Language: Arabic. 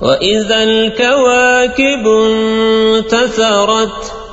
وإذا الكواكب انتثرت